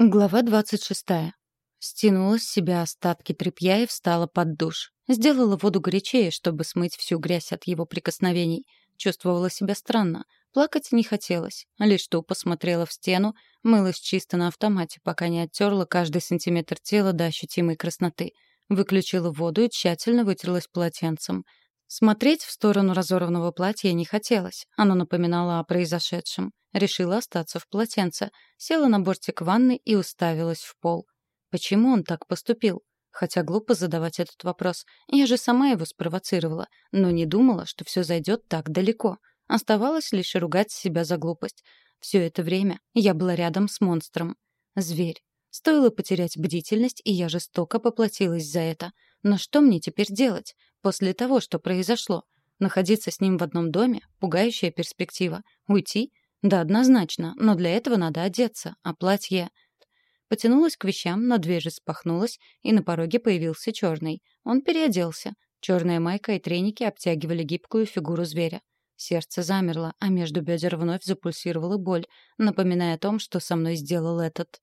Глава 26. Стянула с себя остатки тряпья и встала под душ. Сделала воду горячее, чтобы смыть всю грязь от его прикосновений. Чувствовала себя странно. Плакать не хотелось. Лишь что посмотрела в стену, мылась чисто на автомате, пока не оттерла каждый сантиметр тела до ощутимой красноты. Выключила воду и тщательно вытерлась полотенцем. Смотреть в сторону разорванного платья не хотелось. Оно напоминало о произошедшем. Решила остаться в полотенце. Села на бортик ванны и уставилась в пол. Почему он так поступил? Хотя глупо задавать этот вопрос. Я же сама его спровоцировала, но не думала, что все зайдет так далеко. Оставалось лишь ругать себя за глупость. Все это время я была рядом с монстром. Зверь. Стоило потерять бдительность, и я жестоко поплатилась за это. Но что мне теперь делать? После того, что произошло? Находиться с ним в одном доме — пугающая перспектива. Уйти? Да, однозначно, но для этого надо одеться, а платье... Потянулась к вещам, но дверь распахнулась, и на пороге появился черный. Он переоделся. Черная майка и треники обтягивали гибкую фигуру зверя. Сердце замерло, а между бедер вновь запульсировала боль, напоминая о том, что со мной сделал этот.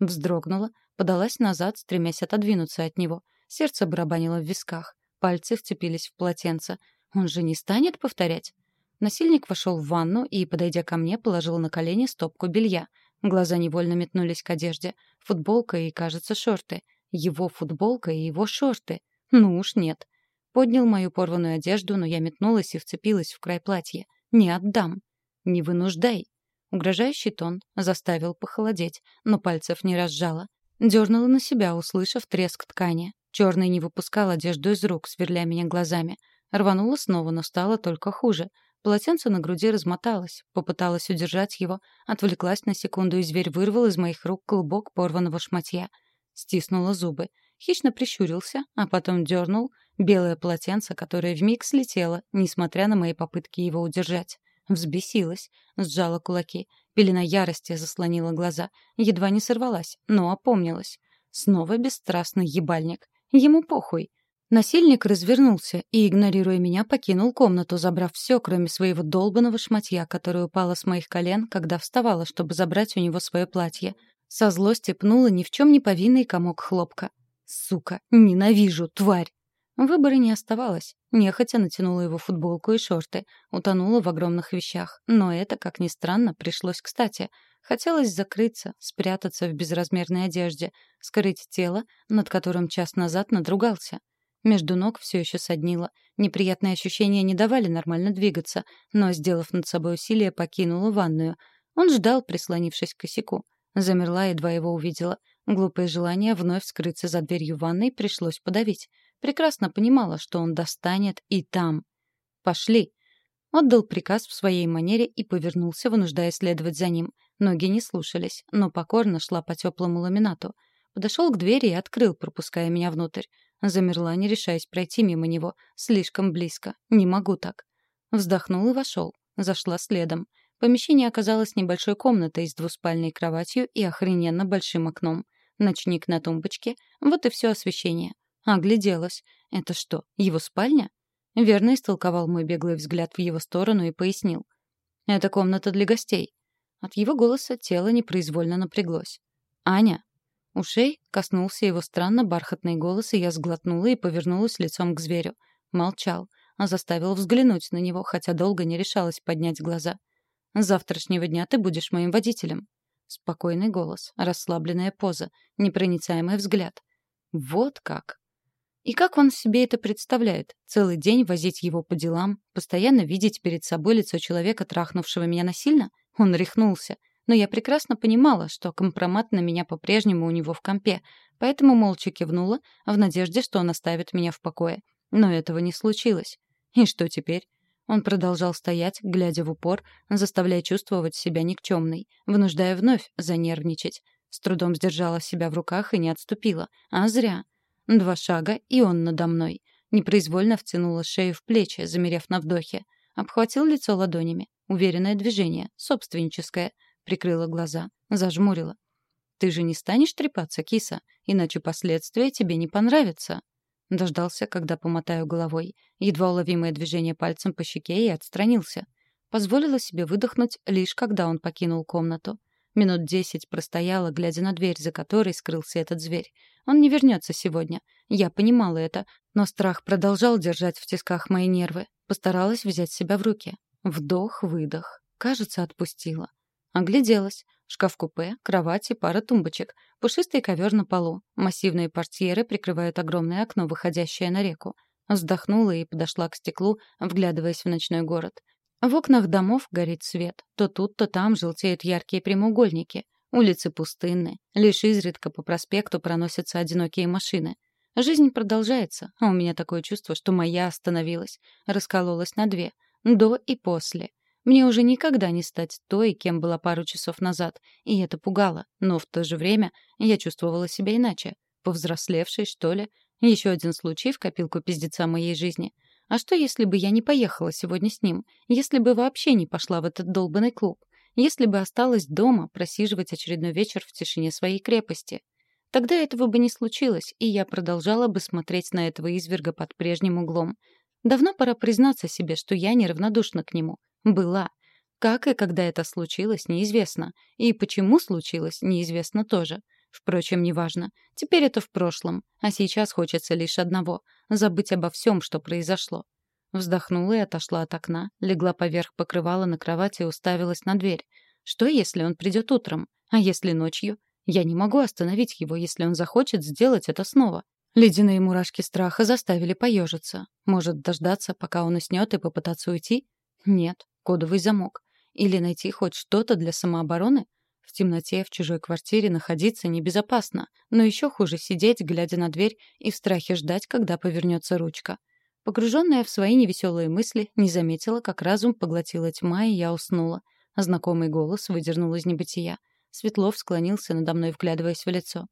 Вздрогнула, подалась назад, стремясь отодвинуться от него. Сердце барабанило в висках. Пальцы вцепились в полотенце. Он же не станет повторять? Насильник вошел в ванну и, подойдя ко мне, положил на колени стопку белья. Глаза невольно метнулись к одежде. Футболка и, кажется, шорты. Его футболка и его шорты. Ну уж нет. Поднял мою порванную одежду, но я метнулась и вцепилась в край платья. «Не отдам!» «Не вынуждай!» Угрожающий тон заставил похолодеть, но пальцев не разжала. Дернула на себя, услышав треск ткани. Черный не выпускал одежду из рук, сверля меня глазами. Рванула снова, но стало только хуже. Полотенце на груди размоталось. Попыталась удержать его, отвлеклась на секунду, и зверь вырвал из моих рук клубок порванного шматья. Стиснула зубы. Хищно прищурился, а потом дернул белое полотенце, которое вмиг слетело, несмотря на мои попытки его удержать. Взбесилась, сжала кулаки. Пелена ярости заслонила глаза. Едва не сорвалась, но опомнилась. Снова бесстрастный ебальник. Ему похуй. Насильник развернулся и, игнорируя меня, покинул комнату, забрав все, кроме своего долбанного шматья, которое упало с моих колен, когда вставала, чтобы забрать у него свое платье. Со злости пнула ни в чем не повинный комок хлопка. «Сука! Ненавижу, тварь!» Выбора не оставалось. Нехотя натянула его футболку и шорты, утонула в огромных вещах. Но это, как ни странно, пришлось кстати. Хотелось закрыться, спрятаться в безразмерной одежде, скрыть тело, над которым час назад надругался. Между ног все еще соднило. Неприятные ощущения не давали нормально двигаться, но, сделав над собой усилие, покинула ванную. Он ждал, прислонившись к косяку. Замерла, едва его увидела. Глупое желание вновь скрыться за дверью ванной пришлось подавить. Прекрасно понимала, что он достанет и там. «Пошли!» Отдал приказ в своей манере и повернулся, вынуждая следовать за ним. Ноги не слушались, но покорно шла по теплому ламинату. Подошел к двери и открыл, пропуская меня внутрь. Замерла, не решаясь пройти мимо него. Слишком близко. Не могу так. Вздохнул и вошел. Зашла следом. Помещение оказалось небольшой комнатой с двуспальной кроватью и охрененно большим окном. Ночник на тумбочке. Вот и все освещение. Огляделась. Это что, его спальня? Верно истолковал мой беглый взгляд в его сторону и пояснил. Это комната для гостей. От его голоса тело непроизвольно напряглось. «Аня, Ушей коснулся его странно бархатный голос, и я сглотнула и повернулась лицом к зверю. Молчал, а заставил взглянуть на него, хотя долго не решалась поднять глаза. «С завтрашнего дня ты будешь моим водителем». Спокойный голос, расслабленная поза, непроницаемый взгляд. Вот как. И как он себе это представляет? Целый день возить его по делам, постоянно видеть перед собой лицо человека, трахнувшего меня насильно? Он рехнулся но я прекрасно понимала, что компромат на меня по-прежнему у него в компе, поэтому молча кивнула, в надежде, что он оставит меня в покое. Но этого не случилось. И что теперь? Он продолжал стоять, глядя в упор, заставляя чувствовать себя никчемной, вынуждая вновь занервничать. С трудом сдержала себя в руках и не отступила. А зря. Два шага, и он надо мной. Непроизвольно втянула шею в плечи, замерев на вдохе. Обхватил лицо ладонями. Уверенное движение, собственническое — Прикрыла глаза, зажмурила. «Ты же не станешь трепаться, киса, иначе последствия тебе не понравятся». Дождался, когда помотаю головой. Едва уловимое движение пальцем по щеке и отстранился. Позволила себе выдохнуть, лишь когда он покинул комнату. Минут десять простояла, глядя на дверь, за которой скрылся этот зверь. Он не вернется сегодня. Я понимала это, но страх продолжал держать в тисках мои нервы. Постаралась взять себя в руки. Вдох-выдох. Кажется, отпустила. Огляделась. Шкаф-купе, кровать и пара тумбочек. Пушистый ковер на полу. Массивные портьеры прикрывают огромное окно, выходящее на реку. Вздохнула и подошла к стеклу, вглядываясь в ночной город. В окнах домов горит свет. То тут, то там желтеют яркие прямоугольники. Улицы пустынны. Лишь изредка по проспекту проносятся одинокие машины. Жизнь продолжается, а у меня такое чувство, что моя остановилась. Раскололась на две. До и после. Мне уже никогда не стать той, кем была пару часов назад. И это пугало. Но в то же время я чувствовала себя иначе. Повзрослевшей, что ли. Еще один случай в копилку пиздеца моей жизни — а что, если бы я не поехала сегодня с ним? Если бы вообще не пошла в этот долбанный клуб? Если бы осталась дома просиживать очередной вечер в тишине своей крепости? Тогда этого бы не случилось, и я продолжала бы смотреть на этого изверга под прежним углом. Давно пора признаться себе, что я неравнодушна к нему. Была. Как и когда это случилось, неизвестно. И почему случилось, неизвестно тоже. Впрочем, неважно. Теперь это в прошлом. А сейчас хочется лишь одного — забыть обо всем, что произошло. Вздохнула и отошла от окна, легла поверх покрывала на кровати и уставилась на дверь. Что, если он придет утром? А если ночью? Я не могу остановить его, если он захочет сделать это снова. Ледяные мурашки страха заставили поежиться. Может, дождаться, пока он уснет и попытаться уйти? Нет, кодовый замок. Или найти хоть что-то для самообороны? В темноте в чужой квартире находиться небезопасно, но еще хуже сидеть, глядя на дверь и в страхе ждать, когда повернется ручка. Погруженная в свои невеселые мысли, не заметила, как разум поглотила тьма, и я уснула. знакомый голос выдернул из небытия. Светлов склонился надо мной, вглядываясь в лицо.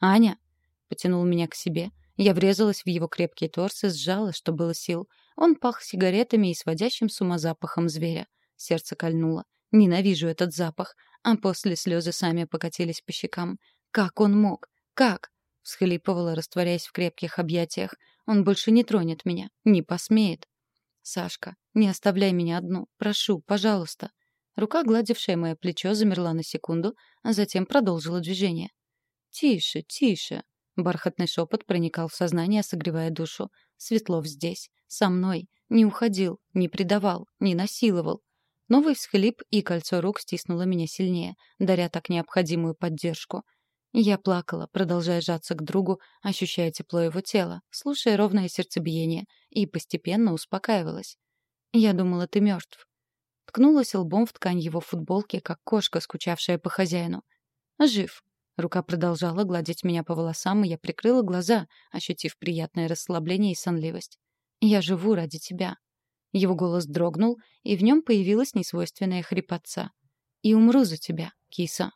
«Аня!» — потянул меня к себе. Я врезалась в его крепкий торс и сжала, что было сил. Он пах сигаретами и сводящим с ума запахом зверя. Сердце кольнуло. Ненавижу этот запах а после слезы сами покатились по щекам. «Как он мог? Как?» — всхлипывала, растворяясь в крепких объятиях. «Он больше не тронет меня. Не посмеет». «Сашка, не оставляй меня одну. Прошу, пожалуйста». Рука, гладившая мое плечо, замерла на секунду, а затем продолжила движение. «Тише, тише». Бархатный шепот проникал в сознание, согревая душу. «Светлов здесь. Со мной. Не уходил, не предавал, не насиловал. Новый всхлип и кольцо рук стиснуло меня сильнее, даря так необходимую поддержку. Я плакала, продолжая сжаться к другу, ощущая тепло его тела, слушая ровное сердцебиение, и постепенно успокаивалась. «Я думала, ты мертв». Ткнулась лбом в ткань его футболки, как кошка, скучавшая по хозяину. «Жив». Рука продолжала гладить меня по волосам, и я прикрыла глаза, ощутив приятное расслабление и сонливость. «Я живу ради тебя. Его голос дрогнул, и в нем появилась несвойственная хрипотца. «И умру за тебя, киса».